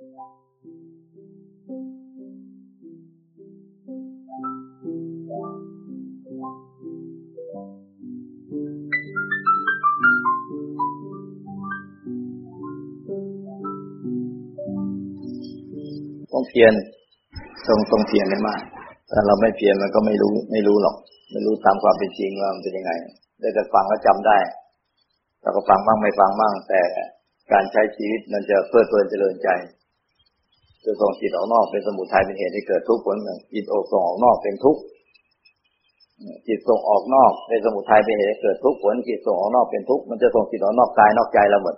ต้องเพียรต้องต้องเพียรให้มากถ้าเราไม่เพียรมันก็ไม่รู้ ไม่รู้หรอก ไม่รู้ตามความเป็นจริงว่ามันเป็นยังไง ได้แต่ฟังก็จำได้เราก็ฟังบ้างไม่ฟังบ้าง แต่การใช้ชีวิตมันจะเพลิดเพลินเจริญใจ จะส่งจิตออกนอกเป็นสมุทัยเป็นเหตุให้เกิดทุกข์ผลหนึ่งจิตออกส่งออกนอกเป็นทุกข์จิตส่งออกนอกเป็นสมุทัยเป็นเหตุให้เกิดทุกข์ผลจิตส่งออกนอกเป็นทุกข์มันจะส่งจิตออกนอกกายนอกใจเราหมด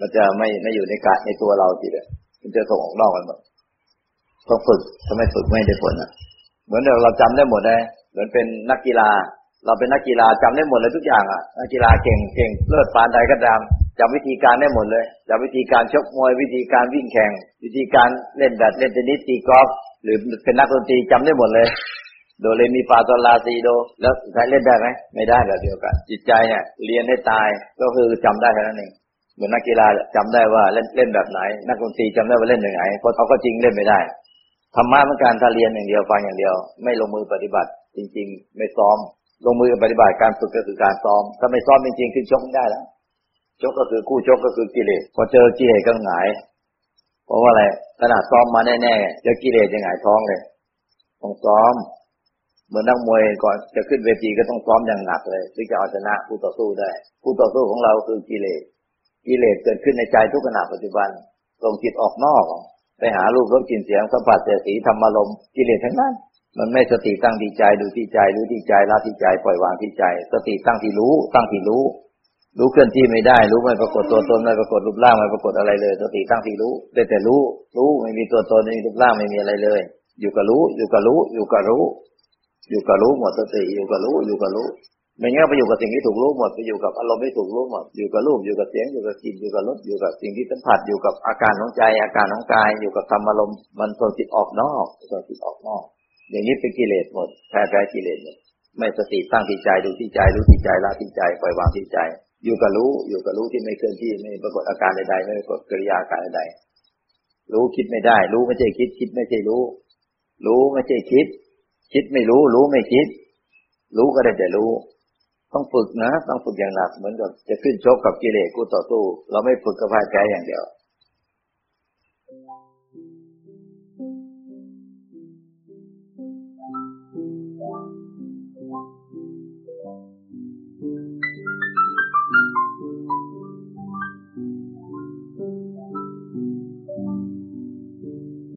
มันจะไม่ไม่อยู่ในกายในตัวเราจิตอะมันจะส่งออกนอกกันหมดต้องฝึกถ้าไมฝึกไม่ได้ผลอะ เหมือนเราจำได้หมดเลยเหมือนเป็นนักกีฬา เราเป็นนักกีฬาจำได้หมดเลยทุกอย่างอะนักกีฬาเก่งเก่งเลิศปานใดก็ตาม จำวิธีการได้หมดเลยจำวิธีการชกมวยวิธีการวิ่งแข่ง วิธีการเล่นแบดเล่นเทนนิสตีกอล์ฟหรือเป็นนักดนตรีจำได้หมดเลย โดเรมีฟาโซลาซีโด แล้วใช้เล่นได้ไหมไม่ได้แบบเดียวกัน จิตใจเนี่ยเรียนให้ตายก็คือจำได้แค่นั้นเองเหมือนนักกีฬาจำได้ว่าเล่นเล่นแบบไหน นักดนตรีจำได้ว่าเล่นยังไงเพราะเขาก็จริงเล่นไม่ได้ธรรมะเมือนกันถ้าเรียนอย่างเดียวฟังอย่างเดียว ไม่ลงมือปฏิบัติ จริง ๆ ไม่ซ้อม ลงมือปฏิบัติการฝึกก็คือการซ้อม ถ้าไม่ซ้อมจริงๆขึ้นชกไม่ได้แล้ว ชกก็คือคู่ชกก็คือกิเลสพอเจอกิเลสก็หงาย เพราะว่าอะไรขนาดซ้อมมาแน่ๆเจอกิเลสจะหงายท้องเลยต้องซ้อม เหมือนนักมวยก่อนจะขึ้นเวทีก็ต้องซ้อมอย่างหนักเลยถึงจะเอาชนะผู้ต่อสู้ได้ผู้ต่อสู้ของเราคือกิเลสกิเลสเกิดขึ้นในใจทุกขณะปัจจุบันส่งจิตออกนอก ไปหารูปรสกลิ่นเสียงสัมผัสเสียสีธรรมารมกิเลสทั้งนั้นมันไม่สติตั้งที่ใจดูที่ใจรู้ที่ใจละที่ใจปล่อยวางที่ใจ สติตั้งที่รู้ ตั้งที่รู้ รู้เคลื่อนที่ไม่ได้รู้ไม่ปรากฏตัวตนไม่ปรากฏรูปร่างไม่ปรากฏอะไรเลยสติตั้งที่รู้ได้แต่รู้ รู้ไม่มีตัวตนไม่มีรูปร่างไม่มีอะไรเลย อยู่กับรู้ อยู่กับรู้ อยู่กับรู้ อยู่กับรู้หมดสติอยู่กับรู้ อยู่กับรู้ไม่งั้นไปอยู่กับสิ่งที่ถูกรู้หมดไปอยู่กับอารมณ์ที่ถูกรู้หมดอยู่กับรูปอยู่กับเสียงอยู่กับกลิ่นอยู่กับรสอยู่กับสิ่งที่สัมผัสอยู่กับอาการของใจ อาการของกาย อยู่กับธรรมอารมณ์มันส่งจิตออกนอกส่งจิตออกนอก อย่างนี้เป็นกิเลสหมดแพ้แพ้กิเลสหมดไม่สติตั้งที่ใจดูที่ใจรู้ที่ใจละที่ใจปล่อยวางที่ใจ อยู่กับรู้ อยู่กับรู้ที่ไม่เคลื่อนที่ไม่ปรากฏอาการใดๆไม่ปรากฏกิริยาการใดๆรู้คิดไม่ได้ รู้ไม่ใช่คิด คิดไม่ใช่รู้ รู้ไม่ใช่คิด คิดไม่รู้ รู้ไม่คิด รู้ก็ได้แต่รู้ ต้องฝึกนะต้องฝึกอย่างหนักเหมือนกับจะขึ้นชกกับกิเลสกูต่อสู้เราไม่ฝึกกับพ่ายแพ้อย่างเดียว